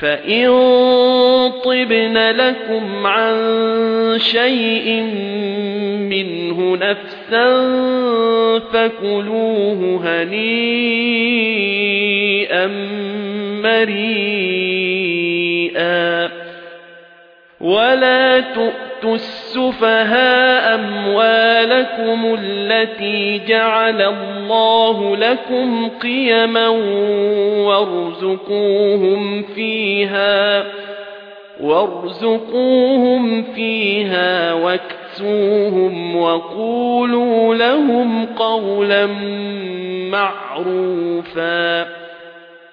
فإن طبن لكم عن شيء منه نفسا فكلوه هنيئا مريئا ولا تؤتوا السفهاء أموالكم التي جعل الله لكم قيما وارزقوهم فيها وارزقوهم فيها واكسوهم وقولوا لهم قولا معروفا